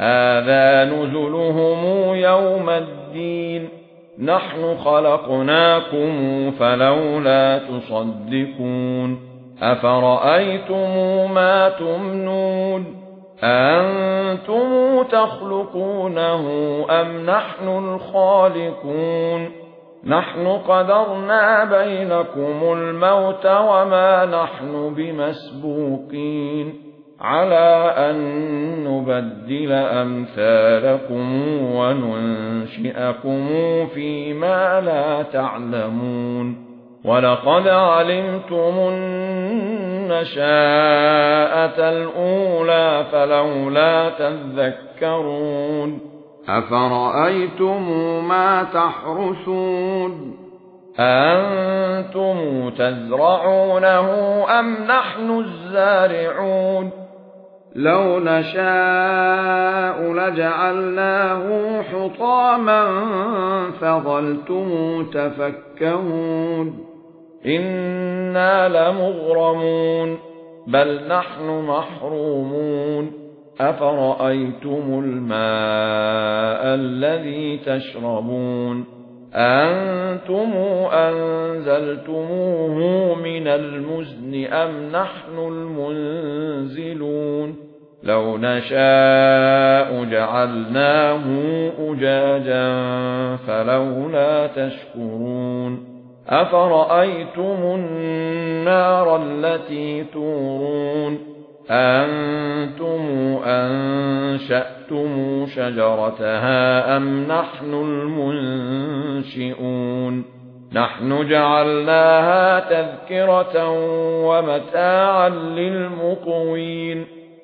هَذَا نُزُلُهُمْ يَوْمَ الدِّينِ. نَحْنُ خَلَقْنَاكُمْ فَلَوْلَا تُصَدِّقُونَ. أَفَرَأَيْتُمْ مَا تُمْنُونَ؟ أَنْتُمْ تَخْلُقُونَهُ أَمْ نَحْنُ الْخَالِقُونَ؟ نَحْنُ قَدَرْنَا بَيْنَكُمُ الْمَوْتَ وَمَا نَحْنُ بِمَسْبُوقِينَ. عَلَى أَن نُّبَدِّلَ أَمْثَالَكُمْ وَنُنشِئَكُمْ فِيمَا لَا تَعْلَمُونَ وَلَقَدْ عَلِمْتُمُ النَّشَاءَةَ الْأُولَى فَلَوْلَا تَذَكَّرُونَ أَفَرَأَيْتُمْ مَا تَحْرُثُونَ؟ أَنْتُمْ تَزْرَعُونَهُ أَمْ نَحْنُ الزَّارِعُونَ؟ لَوْ نَشَاءُ لَجَعَلْنَاهُ حُطَامًا فَظَلْتُمْ تَفَكَّهُونَ. إِنَّا لَمُغْرَمُونَ بَلْ نَحْنُ مَحْرُومُونَ. أَفَرَأَيْتُمُ الْمَاءَ الَّذِي تَشْرَبُونَ؟ أَنْتُمْ أَنزَلْتُمُوهُ مِنَ الْمُزْنِ أَمْ نَحْنُ الْمُنزِلُونَ؟ لَوْ نَشَاءُ جَعَلْنَاهُ أُجَاجًا فَلَوْلَا تَشْكُرُونَ أَفَرَأَيْتُمُ النَّارَ الَّتِي تُورُونَ أَنْتُمْ أَنشَأْتُمُ شَجَرَتَهَا أَمْ نَحْنُ الْمُنشِئُونَ نَحْنُ جَعَلْنَاهَا تَذْكِرَةً وَمَتَاعًا لِلْمُقْوِينَ